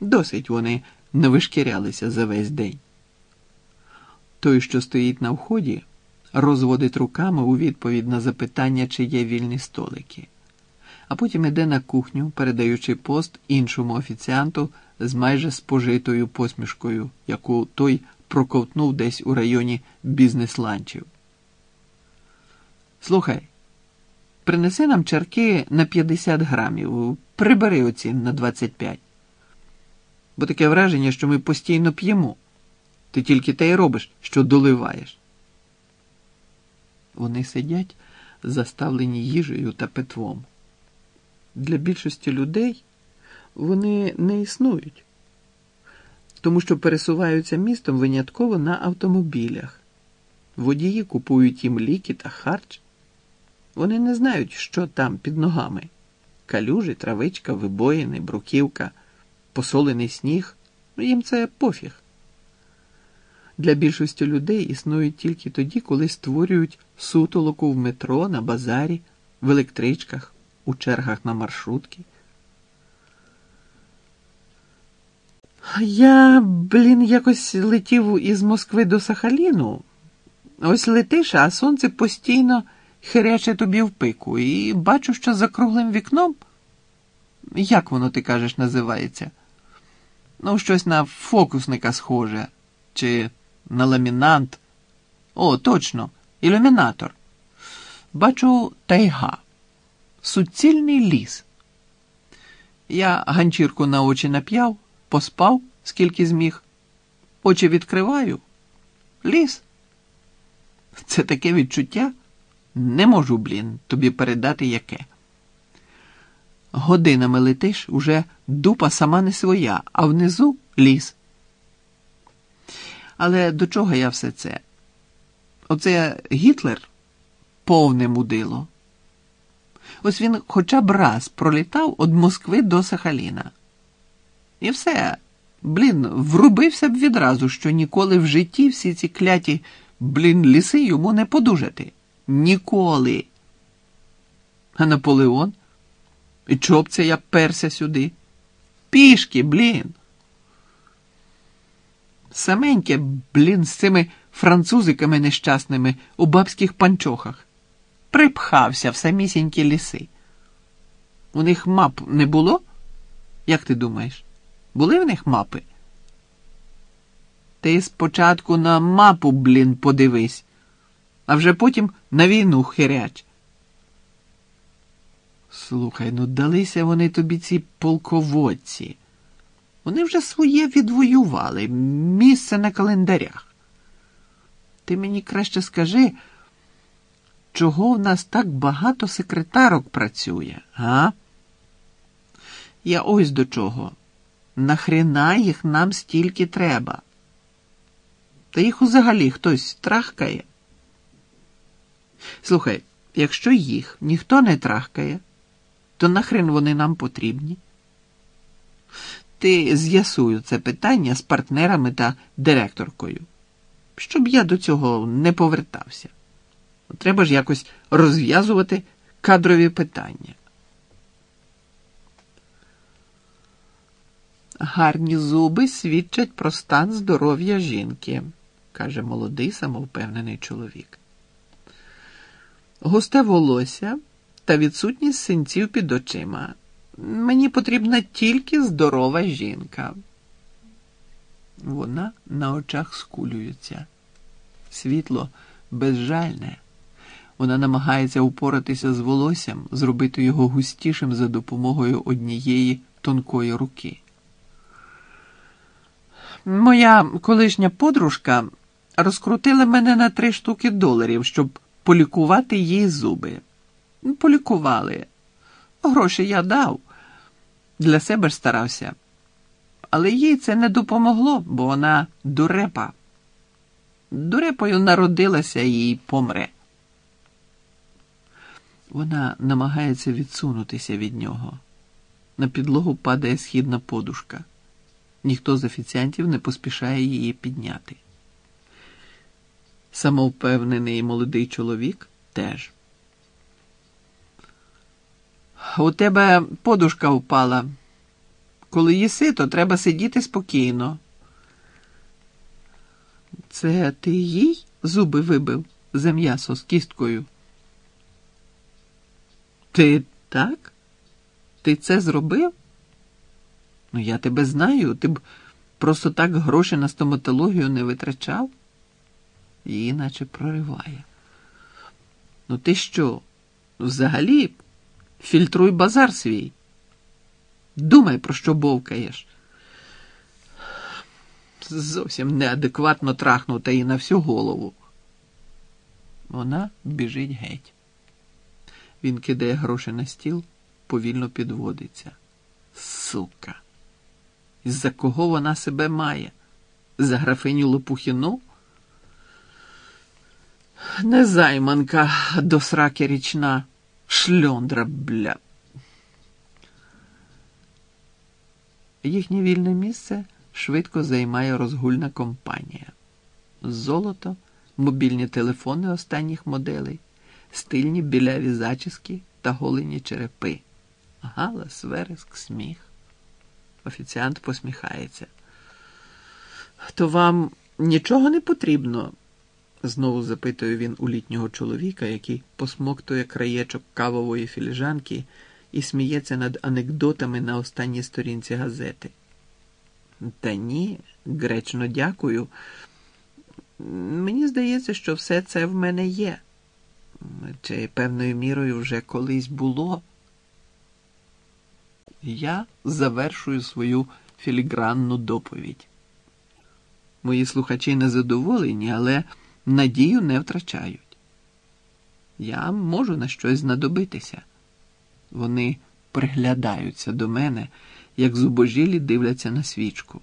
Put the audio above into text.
Досить вони не вишкірялися за весь день. Той, що стоїть на вході, розводить руками у відповідь на запитання, чи є вільні столики, а потім іде на кухню, передаючи пост іншому офіціанту з майже спожитою посмішкою, яку той проковтнув десь у районі бізнес-ланчів. Слухай, принеси нам чарки на 50 грамів, прибери оці на 25. Бо таке враження, що ми постійно п'ємо. Ти тільки те й робиш, що доливаєш. Вони сидять, заставлені їжею та питвом. Для більшості людей вони не існують, тому що пересуваються містом винятково на автомобілях. Водії купують їм ліки та харч. Вони не знають, що там під ногами: калюжі, травичка, вибоїни, бруківка, посолений сніг. Їм це пофіг. Для більшості людей існують тільки тоді, коли створюють сутолоку в метро, на базарі, в електричках, у чергах на маршрутки. Я, блін, якось летів із Москви до Сахаліну. Ось летиш, а сонце постійно хиряче тобі в пику, і бачу, що за круглим вікном. Як воно, ти кажеш, називається? Ну, щось на фокусника схоже, чи на ламінант. О, точно, ілюмінатор. Бачу тайга, суцільний ліс. Я ганчірку на очі нап'яв, поспав, скільки зміг. Очі відкриваю. Ліс. Це таке відчуття. Не можу, блін, тобі передати яке. Годинами летиш, уже дупа сама не своя, а внизу ліс. Але до чого я все це? Оце Гітлер повне мудило. Ось він хоча б раз пролітав від Москви до Сахаліна. І все, блін, врубився б відразу, що ніколи в житті всі ці кляті, блін, ліси йому не подужати. Ніколи. А Наполеон? І чого б це я перся сюди? Пішки, блін. Саменьке, блін, з цими французиками нещасними у бабських панчохах. Припхався в самісінькі ліси. У них мап не було? Як ти думаєш? Були в них мапи? Ти спочатку на мапу, блін, подивись, а вже потім на війну хиряч. Слухай, ну далися вони тобі ці полководці. Вони вже своє відвоювали, місце на календарях. Ти мені краще скажи, чого в нас так багато секретарок працює, а? Я ось до чого. Нахрена їх нам стільки треба? Та їх взагалі хтось трахкає. Слухай, якщо їх ніхто не трахкає, то нахрен вони нам потрібні? Ти з'ясую це питання з партнерами та директоркою, щоб я до цього не повертався. Треба ж якось розв'язувати кадрові питання. Гарні зуби свідчать про стан здоров'я жінки, каже молодий самовпевнений чоловік. Густе волосся та відсутність синців під очима. Мені потрібна тільки здорова жінка. Вона на очах скулюється. Світло безжальне. Вона намагається упоратися з волоссям, зробити його густішим за допомогою однієї тонкої руки. Моя колишня подружка розкрутила мене на три штуки доларів, щоб полікувати їй зуби. Полікували. Гроші я дав. Для себе ж старався. Але їй це не допомогло, бо вона дурепа. Дурепою народилася і помре. Вона намагається відсунутися від нього. На підлогу падає східна подушка. Ніхто з офіціантів не поспішає її підняти. Самовпевнений молодий чоловік теж. У тебе подушка впала. Коли їси, то треба сидіти спокійно. Це ти їй зуби вибив за м'ясо з кісткою? Ти так? Ти це зробив? Ну, я тебе знаю, ти б просто так гроші на стоматологію не витрачав? Її наче прориває. Ну ти що? Взагалі фільтруй базар свій. Думай, про що бовкаєш. Зовсім неадекватно трахнута і на всю голову. Вона біжить геть. Він кидає гроші на стіл, повільно підводиться. Сука. Із-за кого вона себе має? За графиню Лопухіну? Незайманка до сраки річна, шльондра, бля. Їхнє вільне місце швидко займає розгульна компанія. Золото, мобільні телефони останніх моделей, стильні біляві зачіски та голені черепи. Галас, вереск, сміх. Офіціант посміхається. То вам нічого не потрібно? Знову запитує він у літнього чоловіка, який посмоктує краєчок кавової філіжанки і сміється над анекдотами на останній сторінці газети. Та ні, гречно дякую. Мені здається, що все це в мене є. Чи певною мірою вже колись було. Я завершую свою філігранну доповідь. Мої слухачі незадоволені, але надію не втрачають. Я можу на щось знадобитися. Вони приглядаються до мене, як зубожілі дивляться на свічку.